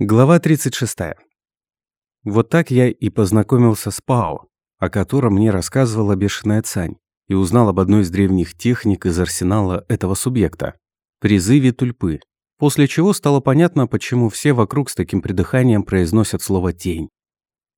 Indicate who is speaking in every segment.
Speaker 1: Глава 36. Вот так я и познакомился с Пао, о котором мне рассказывала бешеная Цань, и узнал об одной из древних техник из арсенала этого субъекта – призыве тульпы, после чего стало понятно, почему все вокруг с таким придыханием произносят слово «тень».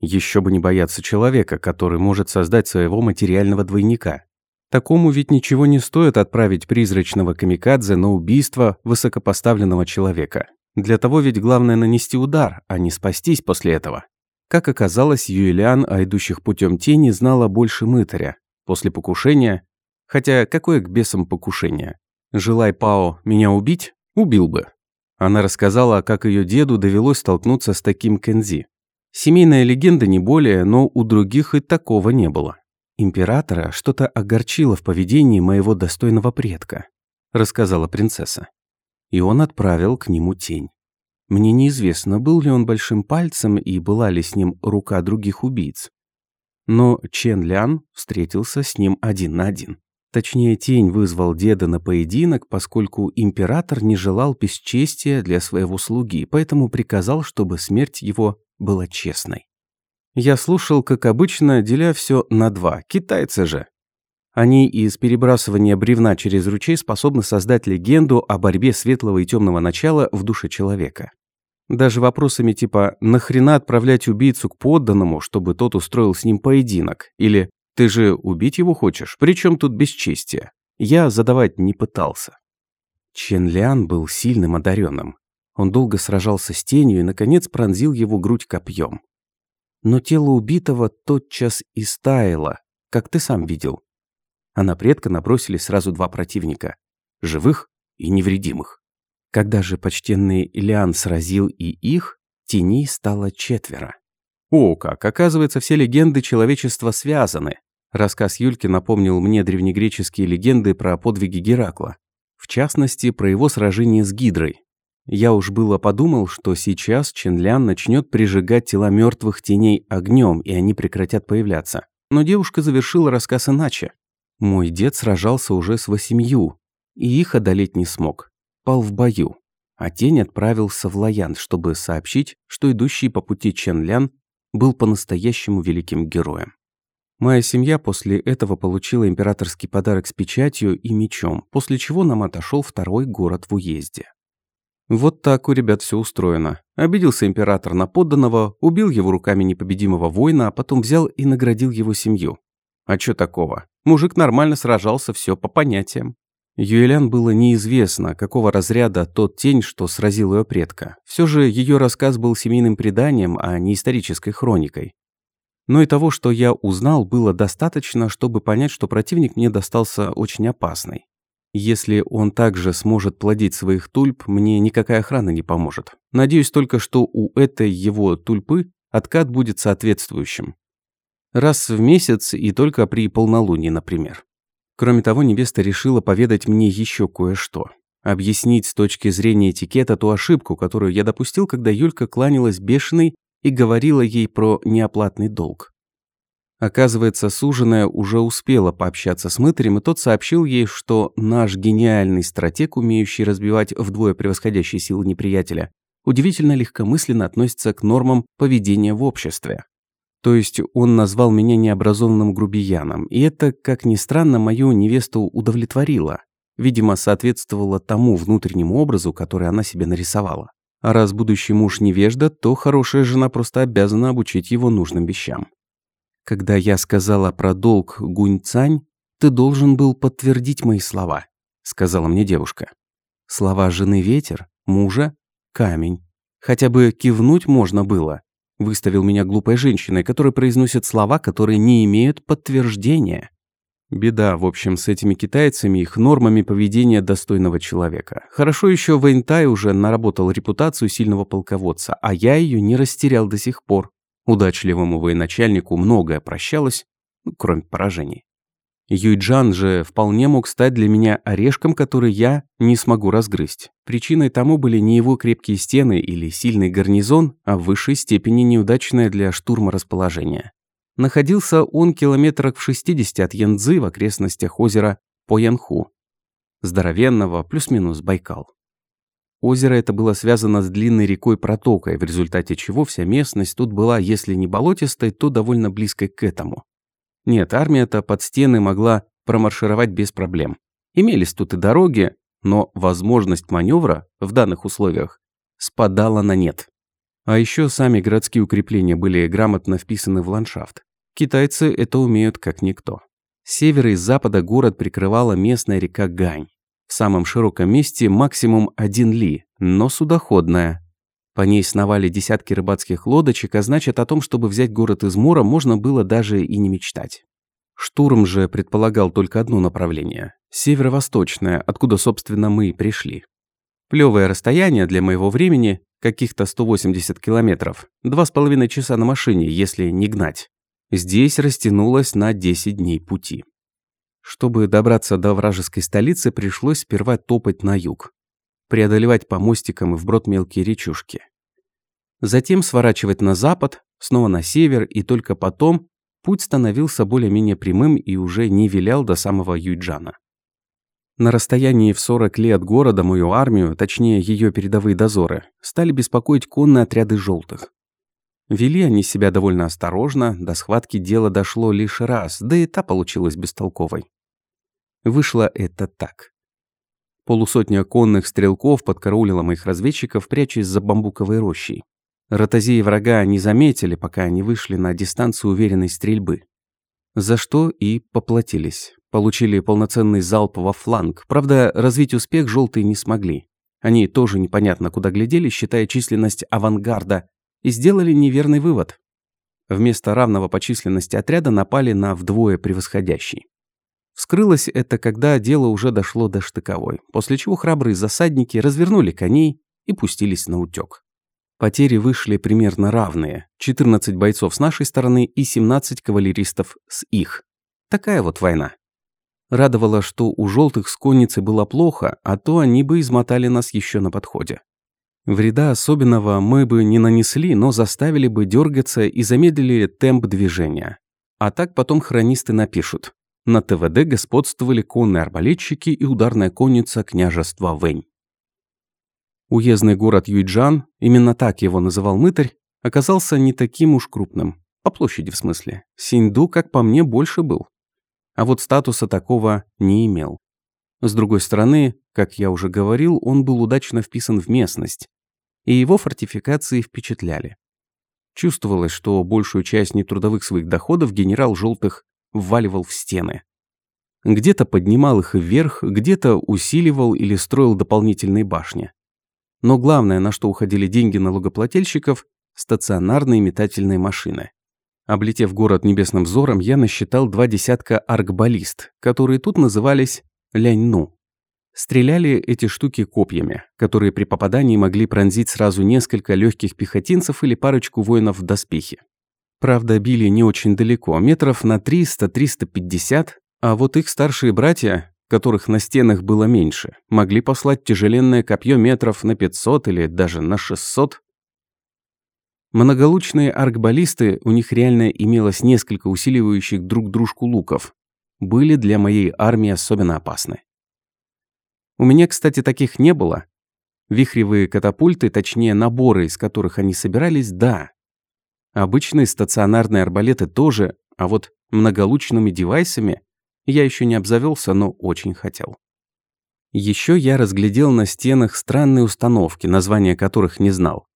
Speaker 1: Еще бы не бояться человека, который может создать своего материального двойника. Такому ведь ничего не стоит отправить призрачного камикадзе на убийство высокопоставленного человека. Для того ведь главное нанести удар, а не спастись после этого. Как оказалось, Юэлиан о идущих путем тени знала больше мытаря. После покушения... Хотя какое к бесам покушение? Желай Пао меня убить, убил бы. Она рассказала, как ее деду довелось столкнуться с таким Кензи. Семейная легенда не более, но у других и такого не было. Императора что-то огорчило в поведении моего достойного предка, рассказала принцесса и он отправил к нему тень. Мне неизвестно, был ли он большим пальцем и была ли с ним рука других убийц. Но Чен Лян встретился с ним один на один. Точнее, тень вызвал деда на поединок, поскольку император не желал бесчестия для своего слуги, поэтому приказал, чтобы смерть его была честной. Я слушал, как обычно, деля все на два. Китайцы же. Они из перебрасывания бревна через ручей способны создать легенду о борьбе светлого и темного начала в душе человека. Даже вопросами типа «нахрена отправлять убийцу к подданному, чтобы тот устроил с ним поединок?» или «ты же убить его хочешь? Причем тут бесчестие?» я задавать не пытался. Чен Лян был сильным одаренным. Он долго сражался с тенью и, наконец, пронзил его грудь копьем. Но тело убитого тотчас истаяло, как ты сам видел а на предка набросили сразу два противника – живых и невредимых. Когда же почтенный Илиан сразил и их, теней стало четверо. О, как! Оказывается, все легенды человечества связаны. Рассказ Юльки напомнил мне древнегреческие легенды про подвиги Геракла. В частности, про его сражение с Гидрой. Я уж было подумал, что сейчас Ченлян начнет прижигать тела мертвых теней огнем, и они прекратят появляться. Но девушка завершила рассказ иначе. Мой дед сражался уже с восемью, и их одолеть не смог. Пал в бою. А тень отправился в Лаян, чтобы сообщить, что идущий по пути Чен Лян был по-настоящему великим героем. Моя семья после этого получила императорский подарок с печатью и мечом, после чего нам отошел второй город в уезде. Вот так у ребят все устроено. Обиделся император на подданного, убил его руками непобедимого воина, а потом взял и наградил его семью. А чё такого? Мужик нормально сражался, все по понятиям. Юэлян было неизвестно, какого разряда тот тень, что сразил ее предка. Все же ее рассказ был семейным преданием, а не исторической хроникой. Но и того, что я узнал, было достаточно, чтобы понять, что противник мне достался очень опасный. Если он также сможет плодить своих тульп, мне никакая охрана не поможет. Надеюсь только, что у этой его тульпы откат будет соответствующим. Раз в месяц и только при полнолунии, например. Кроме того, невеста решила поведать мне еще кое-что. Объяснить с точки зрения этикета ту ошибку, которую я допустил, когда Юлька кланялась бешеной и говорила ей про неоплатный долг. Оказывается, суженая уже успела пообщаться с мытарем, и тот сообщил ей, что наш гениальный стратег, умеющий разбивать вдвое превосходящие силы неприятеля, удивительно легкомысленно относится к нормам поведения в обществе. То есть он назвал меня необразованным грубияном, и это, как ни странно, мою невесту удовлетворило. Видимо, соответствовало тому внутреннему образу, который она себе нарисовала. А раз будущий муж невежда, то хорошая жена просто обязана обучить его нужным вещам. Когда я сказала про долг Гунь-Цань, ты должен был подтвердить мои слова, сказала мне девушка. Слова жены ветер, мужа камень. Хотя бы кивнуть можно было, Выставил меня глупой женщиной, которая произносит слова, которые не имеют подтверждения. Беда, в общем, с этими китайцами и их нормами поведения достойного человека. Хорошо еще Вэньтай уже наработал репутацию сильного полководца, а я ее не растерял до сих пор. Удачливому военачальнику многое прощалось, ну, кроме поражений. Юйджан же вполне мог стать для меня орешком, который я не смогу разгрызть. Причиной тому были не его крепкие стены или сильный гарнизон, а в высшей степени неудачное для штурма расположение. Находился он километрах в 60 от Янцзы в окрестностях озера Поянху. Здоровенного, плюс-минус Байкал. Озеро это было связано с длинной рекой-протокой, в результате чего вся местность тут была, если не болотистой, то довольно близкой к этому. Нет, армия-то под стены могла промаршировать без проблем. Имелись тут и дороги, но возможность маневра в данных условиях спадала на нет. А еще сами городские укрепления были грамотно вписаны в ландшафт. Китайцы это умеют как никто. С севера и запада город прикрывала местная река Гань. В самом широком месте максимум один ли, но судоходная. По ней сновали десятки рыбацких лодочек, а значит о том, чтобы взять город из мора, можно было даже и не мечтать. Штурм же предполагал только одно направление – северо-восточное, откуда, собственно, мы и пришли. Плевое расстояние для моего времени – каких-то 180 километров, два с половиной часа на машине, если не гнать. Здесь растянулось на 10 дней пути. Чтобы добраться до вражеской столицы, пришлось сперва топать на юг, преодолевать по мостикам и вброд мелкие речушки. Затем сворачивать на запад, снова на север, и только потом путь становился более-менее прямым и уже не вилял до самого Юйджана. На расстоянии в 40 ли от города мою армию, точнее ее передовые дозоры, стали беспокоить конные отряды желтых. Вели они себя довольно осторожно, до схватки дело дошло лишь раз, да и та получилась бестолковой. Вышло это так. Полусотня конных стрелков подкараулила моих разведчиков, прячась за бамбуковой рощей. Ротозеи врага не заметили, пока они вышли на дистанцию уверенной стрельбы. За что и поплатились. Получили полноценный залп во фланг. Правда, развить успех желтые не смогли. Они тоже непонятно куда глядели, считая численность авангарда и сделали неверный вывод. Вместо равного по численности отряда напали на вдвое превосходящий. Вскрылось это, когда дело уже дошло до штыковой, после чего храбрые засадники развернули коней и пустились на утёк. Потери вышли примерно равные. 14 бойцов с нашей стороны и 17 кавалеристов с их. Такая вот война. Радовало, что у желтых с конницей было плохо, а то они бы измотали нас еще на подходе. Вреда особенного мы бы не нанесли, но заставили бы дергаться и замедлили темп движения. А так потом хронисты напишут. На ТВД господствовали конные арбалетчики и ударная конница княжества Вэнь. Уездный город Юйджан, именно так его называл мытарь, оказался не таким уж крупным. По площади в смысле. Синьду, как по мне, больше был. А вот статуса такого не имел. С другой стороны, как я уже говорил, он был удачно вписан в местность, и его фортификации впечатляли. Чувствовалось, что большую часть нетрудовых своих доходов генерал Желтых вваливал в стены. Где-то поднимал их вверх, где-то усиливал или строил дополнительные башни. Но главное, на что уходили деньги налогоплательщиков – стационарные метательные машины. Облетев город небесным взором, я насчитал два десятка аркбаллист, которые тут назывались ляньну. Стреляли эти штуки копьями, которые при попадании могли пронзить сразу несколько легких пехотинцев или парочку воинов в доспехе. Правда, били не очень далеко, метров на 300-350, а вот их старшие братья, которых на стенах было меньше, могли послать тяжеленное копье метров на 500 или даже на 600. Многолучные аркбаллисты, у них реально имелось несколько усиливающих друг дружку луков, были для моей армии особенно опасны. У меня, кстати, таких не было. Вихревые катапульты, точнее наборы, из которых они собирались, да. Обычные стационарные арбалеты тоже, а вот многолучными девайсами я еще не обзавелся, но очень хотел. Еще я разглядел на стенах странные установки, названия которых не знал.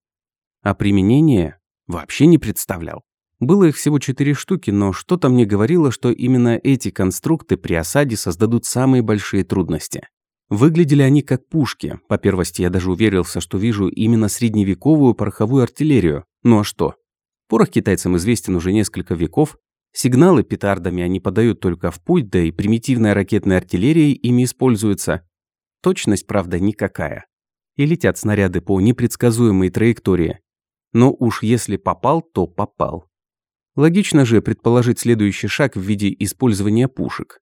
Speaker 1: А применение вообще не представлял. Было их всего четыре штуки, но что-то мне говорило, что именно эти конструкты при осаде создадут самые большие трудности. Выглядели они как пушки. По первости я даже уверился, что вижу именно средневековую пороховую артиллерию. Ну а что? Порох китайцам известен уже несколько веков. Сигналы петардами они подают только в путь, да и примитивная ракетная артиллерия ими используется. Точность, правда, никакая. И летят снаряды по непредсказуемой траектории. Но уж если попал, то попал. Логично же предположить следующий шаг в виде использования пушек.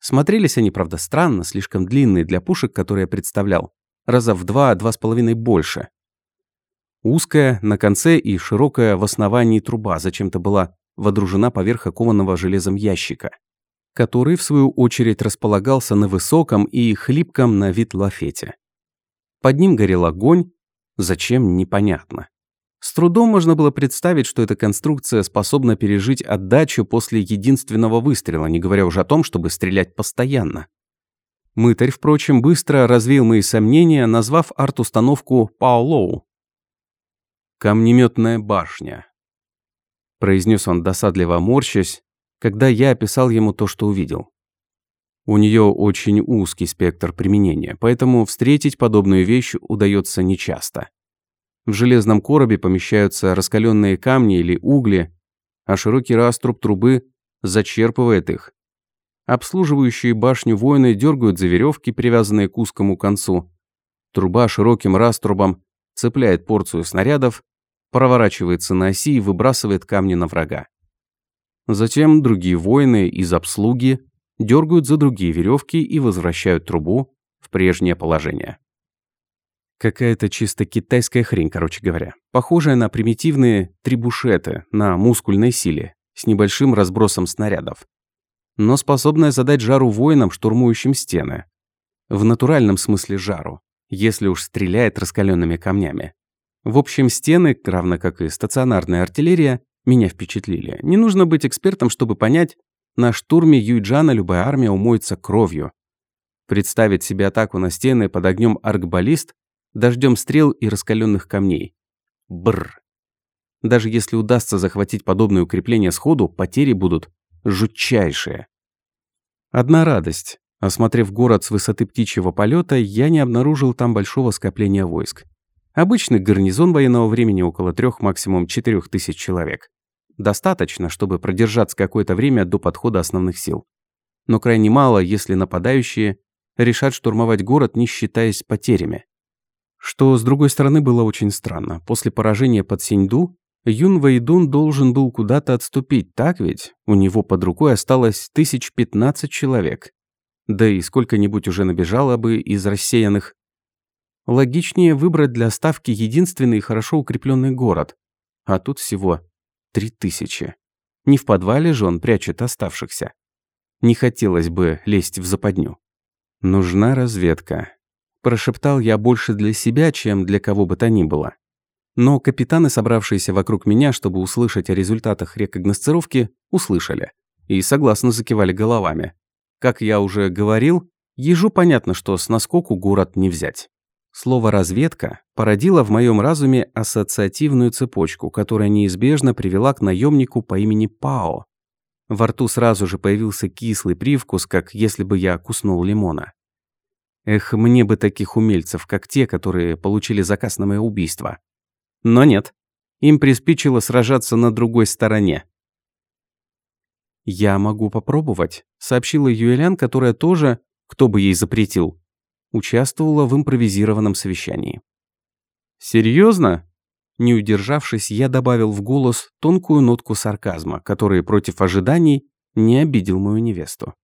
Speaker 1: Смотрелись они, правда, странно, слишком длинные для пушек, которые я представлял. Раза в два-два с половиной больше. Узкая на конце и широкая в основании труба зачем-то была водружена поверх окованного железом ящика, который, в свою очередь, располагался на высоком и хлипком на вид лафете. Под ним горел огонь. Зачем, непонятно. С трудом можно было представить, что эта конструкция способна пережить отдачу после единственного выстрела, не говоря уже о том, чтобы стрелять постоянно. Мытарь, впрочем, быстро развеял мои сомнения, назвав арт-установку «Паолоу». «Камнеметная башня», – произнес он досадливо морщась, когда я описал ему то, что увидел. У нее очень узкий спектр применения, поэтому встретить подобную вещь удается нечасто. В железном коробе помещаются раскаленные камни или угли, а широкий раструб трубы зачерпывает их. Обслуживающие башню воины дергают за веревки, привязанные к узкому концу. Труба широким раструбом цепляет порцию снарядов, проворачивается на оси и выбрасывает камни на врага. Затем другие воины из обслуги дергают за другие веревки и возвращают трубу в прежнее положение. Какая-то чисто китайская хрень, короче говоря. Похожая на примитивные трибушеты на мускульной силе, с небольшим разбросом снарядов. Но способная задать жару воинам, штурмующим стены. В натуральном смысле жару, если уж стреляет раскаленными камнями. В общем, стены, равно как и стационарная артиллерия, меня впечатлили. Не нужно быть экспертом, чтобы понять, на штурме Юйджана любая армия умоется кровью. Представить себе атаку на стены под огнем аркбаллист дождем стрел и раскаленных камней. Бр. Даже если удастся захватить подобное укрепление сходу, потери будут жутчайшие. Одна радость. Осмотрев город с высоты птичьего полета, я не обнаружил там большого скопления войск. Обычный гарнизон военного времени около трех, максимум четырех тысяч человек. Достаточно, чтобы продержаться какое-то время до подхода основных сил. Но крайне мало, если нападающие решат штурмовать город, не считаясь потерями. Что, с другой стороны, было очень странно. После поражения под Синьду Юн Вэйдун должен был куда-то отступить, так ведь? У него под рукой осталось тысяч пятнадцать человек. Да и сколько-нибудь уже набежало бы из рассеянных. Логичнее выбрать для ставки единственный хорошо укрепленный город. А тут всего три тысячи. Не в подвале же он прячет оставшихся. Не хотелось бы лезть в западню. Нужна разведка. Прошептал я больше для себя, чем для кого бы то ни было. Но капитаны, собравшиеся вокруг меня, чтобы услышать о результатах рекогносцировки, услышали. И согласно закивали головами. Как я уже говорил, ежу понятно, что с наскоку город не взять. Слово «разведка» породило в моем разуме ассоциативную цепочку, которая неизбежно привела к наемнику по имени Пао. Во рту сразу же появился кислый привкус, как если бы я куснул лимона. Эх, мне бы таких умельцев, как те, которые получили заказ на мое убийство. Но нет. Им приспичило сражаться на другой стороне. «Я могу попробовать», — сообщила Юэлян, которая тоже, кто бы ей запретил, участвовала в импровизированном совещании. «Серьезно?» Не удержавшись, я добавил в голос тонкую нотку сарказма, который против ожиданий не обидел мою невесту.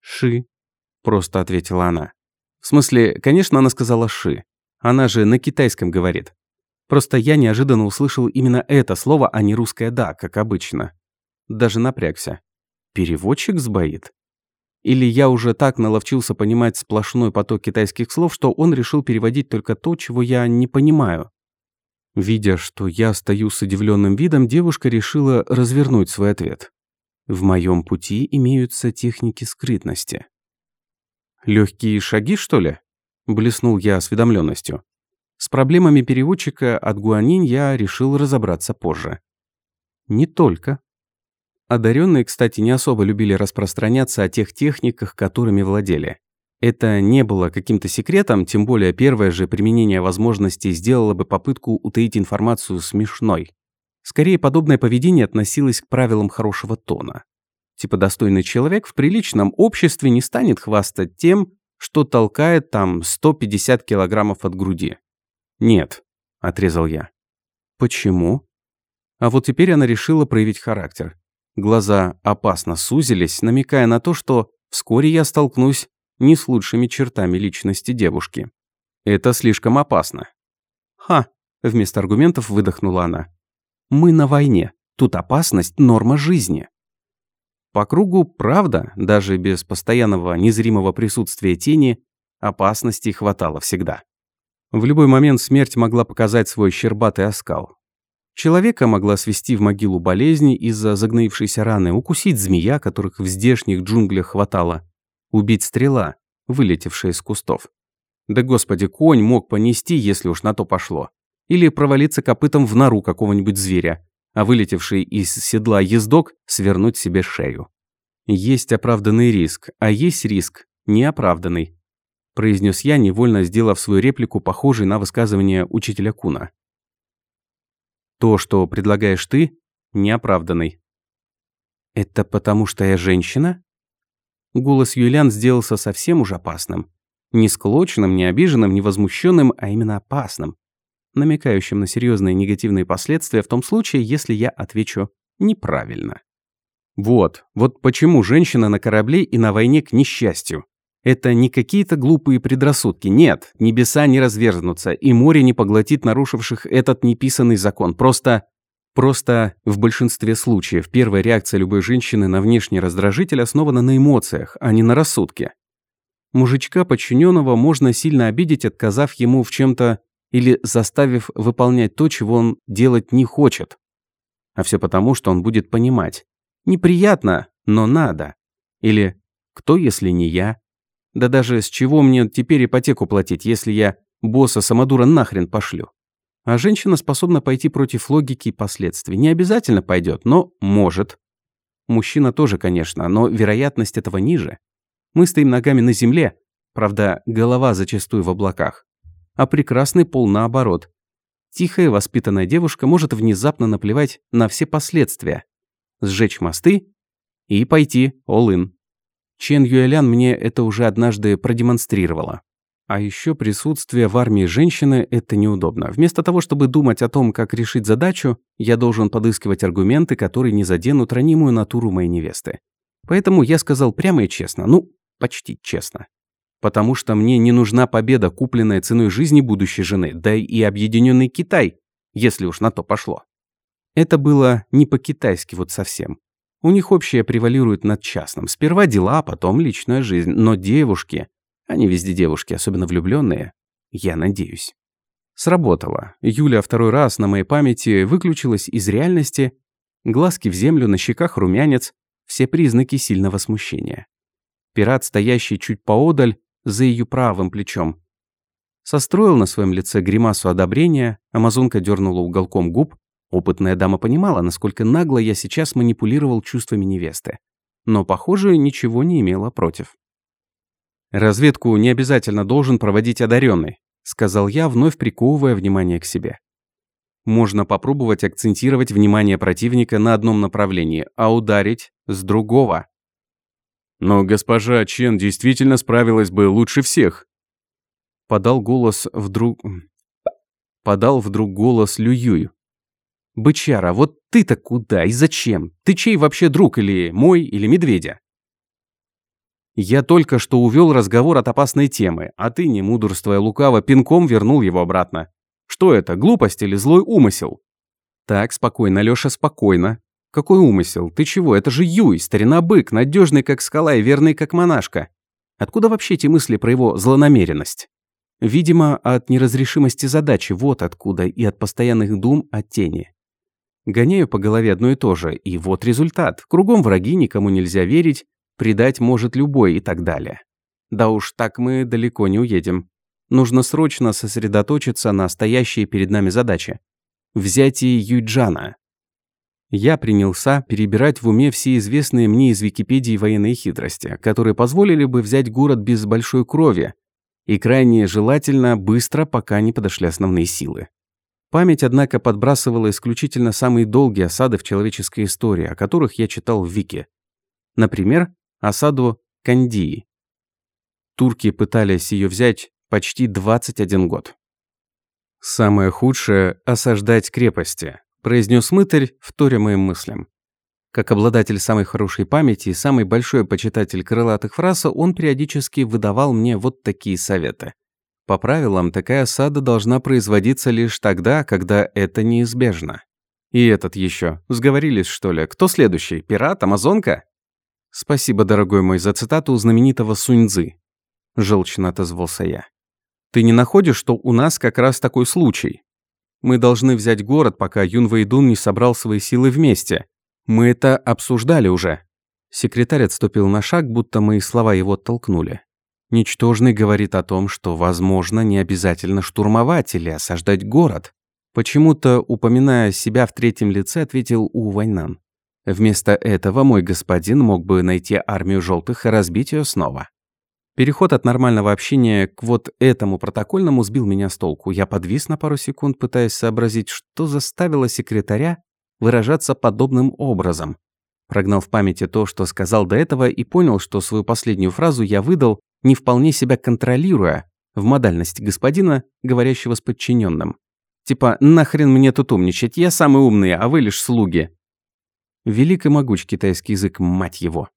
Speaker 1: «Ши», — просто ответила она. В смысле, конечно, она сказала «ши». Она же на китайском говорит. Просто я неожиданно услышал именно это слово, а не русское «да», как обычно. Даже напрягся. Переводчик сбоит? Или я уже так наловчился понимать сплошной поток китайских слов, что он решил переводить только то, чего я не понимаю? Видя, что я стою с удивленным видом, девушка решила развернуть свой ответ. В моем пути имеются техники скрытности. Легкие шаги, что ли? Блеснул я осведомленностью. С проблемами переводчика от гуанинь я решил разобраться позже. Не только. Одаренные, кстати, не особо любили распространяться о тех техниках, которыми владели. Это не было каким-то секретом, тем более первое же применение возможностей сделало бы попытку утаить информацию смешной. Скорее, подобное поведение относилось к правилам хорошего тона. Типа достойный человек в приличном обществе не станет хвастать тем, что толкает там 150 килограммов от груди. Нет, отрезал я. Почему? А вот теперь она решила проявить характер. Глаза опасно сузились, намекая на то, что вскоре я столкнусь не с лучшими чертами личности девушки. Это слишком опасно. Ха, вместо аргументов выдохнула она. Мы на войне. Тут опасность – норма жизни. По кругу, правда, даже без постоянного незримого присутствия тени, опасностей хватало всегда. В любой момент смерть могла показать свой щербатый оскал. Человека могла свести в могилу болезни из-за загноившейся раны, укусить змея, которых в здешних джунглях хватало, убить стрела, вылетевшая из кустов. Да господи, конь мог понести, если уж на то пошло. Или провалиться копытом в нору какого-нибудь зверя, а вылетевший из седла ездок свернуть себе шею. Есть оправданный риск, а есть риск неоправданный, произнес я, невольно сделав свою реплику похожей на высказывание учителя Куна. То, что предлагаешь ты, неоправданный. Это потому, что я женщина? Голос Юлиан сделался совсем уж опасным. Не склоченным, не обиженным, не возмущенным, а именно опасным. Намекающим на серьезные негативные последствия в том случае, если я отвечу неправильно. Вот, вот почему женщина на корабле и на войне к несчастью. Это не какие-то глупые предрассудки. Нет, небеса не разверзнутся, и море не поглотит нарушивших этот неписанный закон. Просто... Просто в большинстве случаев первая реакция любой женщины на внешний раздражитель основана на эмоциях, а не на рассудке. Мужичка подчиненного можно сильно обидеть, отказав ему в чем-то или заставив выполнять то, чего он делать не хочет. А все потому, что он будет понимать. Неприятно, но надо. Или кто, если не я? Да даже с чего мне теперь ипотеку платить, если я босса самодура нахрен пошлю? А женщина способна пойти против логики и последствий. Не обязательно пойдет, но может. Мужчина тоже, конечно, но вероятность этого ниже. Мы стоим ногами на земле, правда, голова зачастую в облаках. А прекрасный пол наоборот. Тихая воспитанная девушка может внезапно наплевать на все последствия. Сжечь мосты и пойти all-in. Чен Юэлян мне это уже однажды продемонстрировала. А еще присутствие в армии женщины – это неудобно. Вместо того, чтобы думать о том, как решить задачу, я должен подыскивать аргументы, которые не заденут ранимую натуру моей невесты. Поэтому я сказал прямо и честно, ну, почти честно. Потому что мне не нужна победа, купленная ценой жизни будущей жены, да и объединенный Китай, если уж на то пошло. Это было не по-китайски вот совсем. У них общее превалирует над частным. Сперва дела, потом личная жизнь. Но девушки, они везде девушки, особенно влюбленные, я надеюсь. Сработало. Юля второй раз на моей памяти выключилась из реальности, глазки в землю, на щеках румянец, все признаки сильного смущения. Пират, стоящий чуть поодаль, за ее правым плечом. Состроил на своем лице гримасу одобрения, амазонка дернула уголком губ, Опытная дама понимала, насколько нагло я сейчас манипулировал чувствами невесты. Но, похоже, ничего не имела против. «Разведку не обязательно должен проводить одаренный», сказал я, вновь приковывая внимание к себе. Можно попробовать акцентировать внимание противника на одном направлении, а ударить с другого. Но госпожа Чен действительно справилась бы лучше всех. Подал голос вдруг... Подал вдруг голос Лююй, «Бычара, вот ты-то куда и зачем? Ты чей вообще друг или мой, или медведя?» Я только что увел разговор от опасной темы, а ты, не мудрствуя лукаво, пинком вернул его обратно. Что это, глупость или злой умысел? Так, спокойно, Лёша, спокойно. Какой умысел? Ты чего? Это же Юй, старина-бык, надежный как скала и верный как монашка. Откуда вообще эти мысли про его злонамеренность? Видимо, от неразрешимости задачи, вот откуда, и от постоянных дум о тени. Гоняю по голове одно и то же, и вот результат. Кругом враги, никому нельзя верить, предать может любой и так далее. Да уж так мы далеко не уедем. Нужно срочно сосредоточиться на стоящей перед нами задаче. Взятие Юйджана. Я принялся перебирать в уме все известные мне из Википедии военные хитрости, которые позволили бы взять город без большой крови, и крайне желательно быстро, пока не подошли основные силы. Память, однако, подбрасывала исключительно самые долгие осады в человеческой истории, о которых я читал в Вике. Например, осаду Кандии. Турки пытались ее взять почти 21 год. «Самое худшее – осаждать крепости», – произнес мытарь, вторя моим мыслям. Как обладатель самой хорошей памяти и самый большой почитатель крылатых фраз, он периодически выдавал мне вот такие советы. По правилам, такая осада должна производиться лишь тогда, когда это неизбежно. И этот еще. Сговорились, что ли? Кто следующий? Пират? Амазонка? Спасибо, дорогой мой, за цитату знаменитого Суньцзы. Желчно отозвался я. Ты не находишь, что у нас как раз такой случай? Мы должны взять город, пока Юн Вэйдун не собрал свои силы вместе. Мы это обсуждали уже». Секретарь отступил на шаг, будто мои слова его оттолкнули. Ничтожный говорит о том, что, возможно, не обязательно штурмовать или осаждать город. Почему-то, упоминая себя в третьем лице, ответил У Вайнан. Вместо этого мой господин мог бы найти армию желтых и разбить ее снова. Переход от нормального общения к вот этому протокольному сбил меня с толку. Я подвис на пару секунд, пытаясь сообразить, что заставило секретаря выражаться подобным образом. Прогнал в памяти то, что сказал до этого, и понял, что свою последнюю фразу я выдал, не вполне себя контролируя, в модальности господина, говорящего с подчиненным. Типа, нахрен мне тут умничать, я самый умный, а вы лишь слуги. Велик и могуч китайский язык, мать его.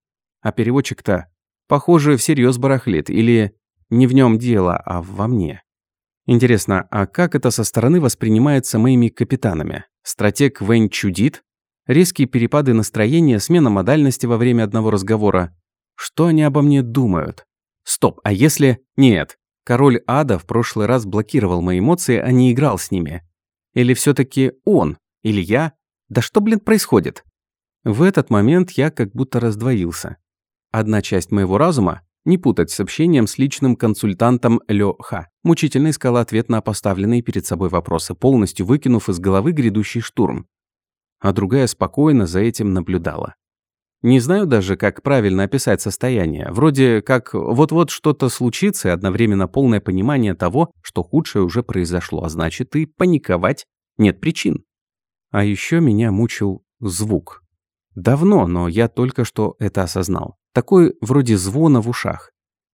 Speaker 1: А переводчик-то, похоже, всерьез барахлит, или не в нем дело, а во мне. Интересно, а как это со стороны воспринимается моими капитанами? Стратег Вэнь чудит? Резкие перепады настроения, смена модальности во время одного разговора. Что они обо мне думают? Стоп, а если... Нет. Король ада в прошлый раз блокировал мои эмоции, а не играл с ними. Или все таки он? Или я? Да что, блин, происходит? В этот момент я как будто раздвоился. Одна часть моего разума, не путать с общением с личным консультантом Лё Ха, мучительно искала ответ на поставленные перед собой вопросы, полностью выкинув из головы грядущий штурм. А другая спокойно за этим наблюдала. Не знаю даже, как правильно описать состояние. Вроде как вот-вот что-то случится и одновременно полное понимание того, что худшее уже произошло, а значит и паниковать нет причин. А еще меня мучил звук. Давно, но я только что это осознал. Такой вроде звона в ушах.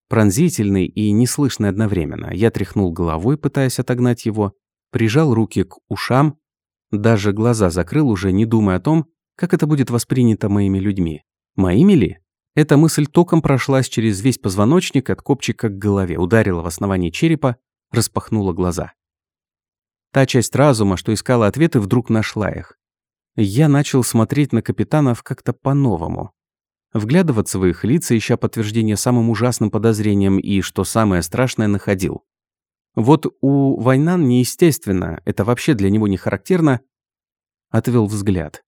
Speaker 1: Пронзительный и неслышный одновременно. Я тряхнул головой, пытаясь отогнать его, прижал руки к ушам, даже глаза закрыл, уже не думая о том, как это будет воспринято моими людьми. Моими ли? Эта мысль током прошлась через весь позвоночник от копчика к голове, ударила в основание черепа, распахнула глаза. Та часть разума, что искала ответы, вдруг нашла их. Я начал смотреть на капитанов как-то по-новому. Вглядываться в их лица, ища подтверждение самым ужасным подозрениям и, что самое страшное, находил. Вот у Вайнан неестественно, это вообще для него не характерно, отвел взгляд.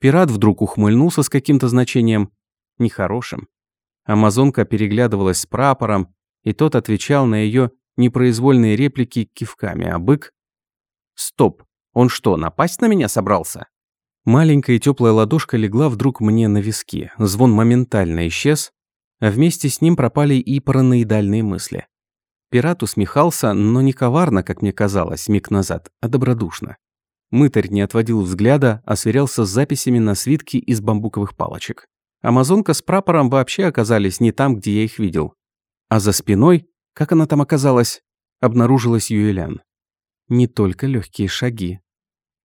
Speaker 1: Пират вдруг ухмыльнулся с каким-то значением нехорошим. Амазонка переглядывалась с прапором, и тот отвечал на ее непроизвольные реплики кивками, а бык... Стоп, он что, напасть на меня собрался? Маленькая теплая ладошка легла вдруг мне на виски. Звон моментально исчез, а вместе с ним пропали и параноидальные мысли. Пират усмехался, но не коварно, как мне казалось, миг назад, а добродушно. Мытарь не отводил взгляда, а сверялся с записями на свитке из бамбуковых палочек. Амазонка с прапором вообще оказались не там, где я их видел. А за спиной, как она там оказалась, обнаружилась Юэлян. Не только легкие шаги,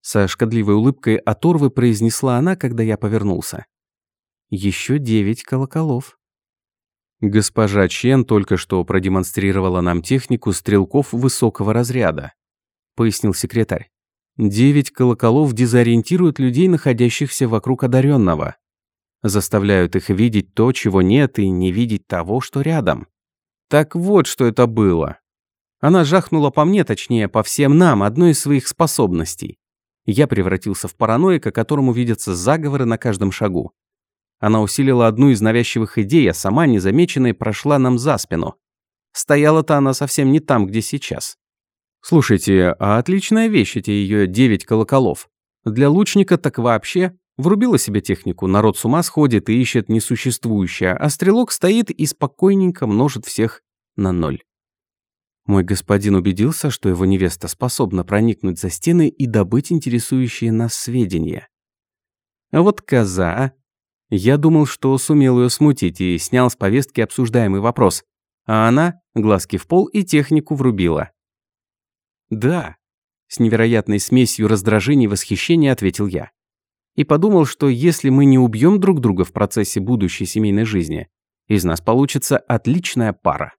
Speaker 1: со шкодливой улыбкой оторвы произнесла она, когда я повернулся. Еще девять колоколов. Госпожа Чен только что продемонстрировала нам технику стрелков высокого разряда, пояснил секретарь. Девять колоколов дезориентируют людей, находящихся вокруг одаренного. Заставляют их видеть то, чего нет, и не видеть того, что рядом. Так вот, что это было. Она жахнула по мне, точнее, по всем нам, одной из своих способностей. Я превратился в параноика, которому видятся заговоры на каждом шагу. Она усилила одну из навязчивых идей, а сама, незамеченная, прошла нам за спину. Стояла-то она совсем не там, где сейчас. Слушайте, а отличная вещь эти ее девять колоколов. Для лучника так вообще. Врубила себе технику, народ с ума сходит и ищет несуществующее, а стрелок стоит и спокойненько множит всех на ноль. Мой господин убедился, что его невеста способна проникнуть за стены и добыть интересующие нас сведения. А вот коза... Я думал, что сумел ее смутить и снял с повестки обсуждаемый вопрос. А она глазки в пол и технику врубила. «Да», — с невероятной смесью раздражения и восхищения ответил я. И подумал, что если мы не убьем друг друга в процессе будущей семейной жизни, из нас получится отличная пара.